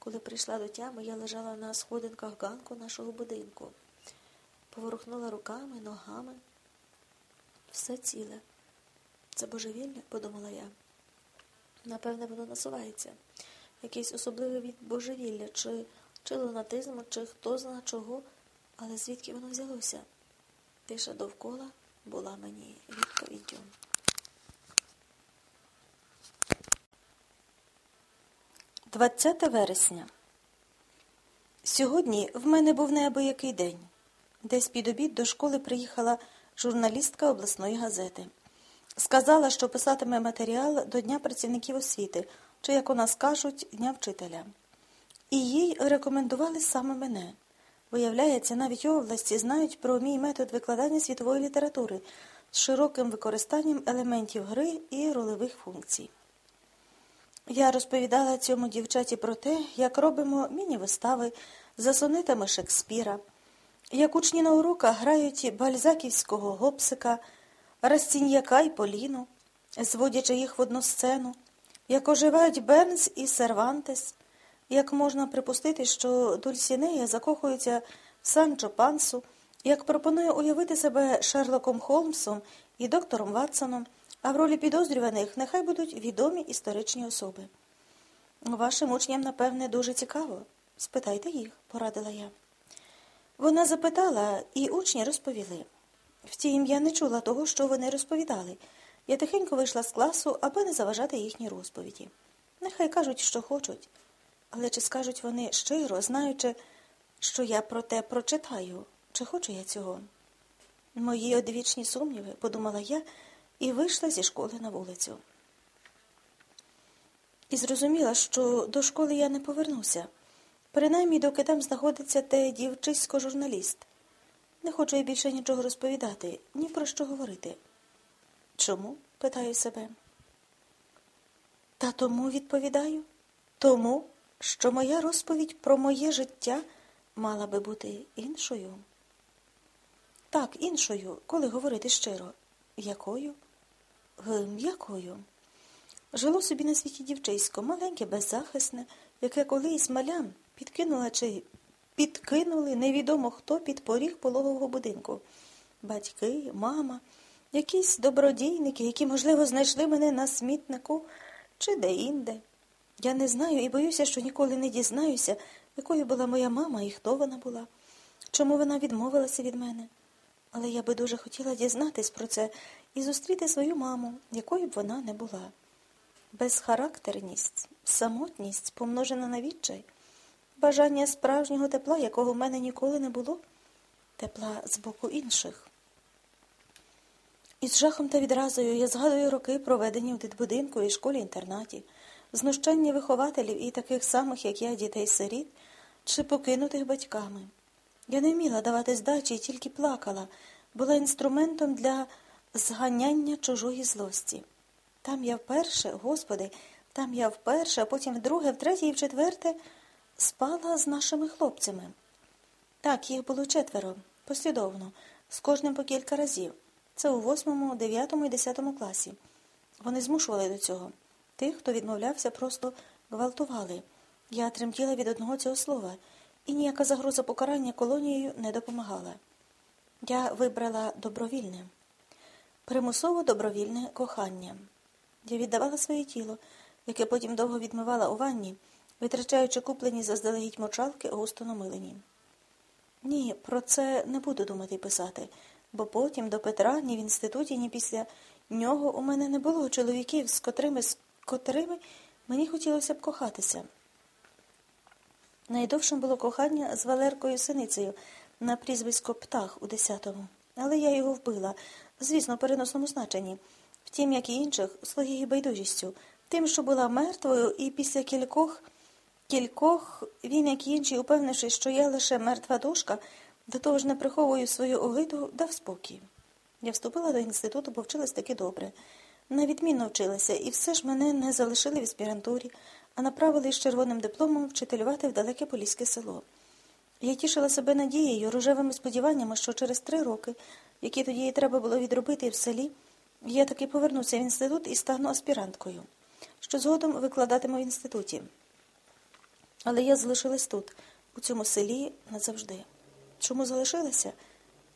Коли прийшла до тями, я лежала на сходинках ганку нашого будинку. Поворухнула руками, ногами. Все ціле. Це божевілля, подумала я. Напевне, воно насувається. Якийсь особливий від божевілля, чи, чи лунатизм, чи хто зна чого, але звідки воно взялося? Тиша довкола була мені відповіддю. Двадцяте вересня. Сьогодні в мене був неабиякий день. Десь під обід до школи приїхала журналістка обласної газети. Сказала, що писатиме матеріал до Дня працівників освіти, чи, як у нас кажуть, Дня вчителя. І їй рекомендували саме мене. Виявляється, навіть у області знають про мій метод викладання світової літератури з широким використанням елементів гри і ролевих функцій. Я розповідала цьому дівчаті про те, як робимо міні-вистави за сонетами Шекспіра, як учні на уроках грають бальзаківського гопсика, Растіньяка і Поліну, зводячи їх в одну сцену, як оживають Бернс і Сервантес, як можна припустити, що Дульсінея закохується в Санчо Пансу, як пропонує уявити себе Шерлоком Холмсом і доктором Ватсоном, а в ролі підозрюваних нехай будуть відомі історичні особи. Вашим учням, напевне, дуже цікаво. Спитайте їх, порадила я. Вона запитала, і учні розповіли. Втім, я не чула того, що вони розповідали. Я тихенько вийшла з класу, аби не заважати їхній розповіді. Нехай кажуть, що хочуть. Але чи скажуть вони щиро, знаючи, що я про те прочитаю, чи хочу я цього? Мої одвічні сумніви, подумала я, і вийшла зі школи на вулицю. І зрозуміла, що до школи я не повернуся, принаймні, доки там знаходиться те дівчисько журналіст. Не хочу я більше нічого розповідати, ні про що говорити. Чому? питаю себе. Та тому відповідаю, тому, що моя розповідь про моє життя мала би бути іншою. Так, іншою, коли говорити щиро. Якою? Якою? Жило собі на світі дівчисько, маленьке, беззахисне, яке колись малям підкинула чи підкинули невідомо хто під поріг пологового будинку. Батьки, мама, якісь добродійники, які, можливо, знайшли мене на смітнику чи де-інде. Я не знаю і боюся, що ніколи не дізнаюся, якою була моя мама і хто вона була, чому вона відмовилася від мене. Але я би дуже хотіла дізнатись про це і зустріти свою маму, якою б вона не була. Безхарактерність, самотність, помножена на відчай, бажання справжнього тепла, якого в мене ніколи не було, тепла з боку інших. Із жахом та відразою я згадую роки, проведені в дитбудинку і школі-інтернаті, знущання вихователів і таких самих, як я, дітей-сиріт, чи покинутих батьками. Я не вміла давати здачі і тільки плакала, була інструментом для зганяння чужої злості. Там я вперше, Господи, там я вперше, а потім вдруге, втретє і вчетверте спала з нашими хлопцями. Так, їх було четверо, послідовно, з кожним по кілька разів. Це у восьмому, дев'ятому і десятому класі. Вони змушували до цього. Тих, хто відмовлявся, просто гвалтували. Я тремтіла від одного цього слова, і ніяка загроза покарання колонією не допомагала. Я вибрала добровільне, примусово добровільне кохання. Я віддавала своє тіло, яке потім довго відмивала у ванні, витрачаючи куплені заздалегідь мочалки густо намилені. Ні, про це не буду думати і писати, бо потім до Петра ні в інституті, ні після нього у мене не було чоловіків, з котрими, з котрими мені хотілося б кохатися. Найдовшим було кохання з Валеркою Синицею на прізвисько Птах у 10-му. Але я його вбила, звісно, в переносному значенні. Втім, як і інших, своєю байдужістю, тим, що була мертвою, і після кількох, кількох він, як і інші, упевнившись, що я лише мертва дошка, до того ж не приховую свою огиду, дав спокій. Я вступила до інституту, бо вчилась таки добре. Навідмінно вчилася, і все ж мене не залишили в аспірантурі, а направили з червоним дипломом вчителювати в далеке поліське село. Я тішила себе надією, рожевими сподіваннями, що через три роки, які тоді треба було відробити в селі, я таки повернуся в інститут і стану аспіранткою, що згодом викладатиму в інституті. Але я залишилась тут, у цьому селі назавжди. Чому залишилася?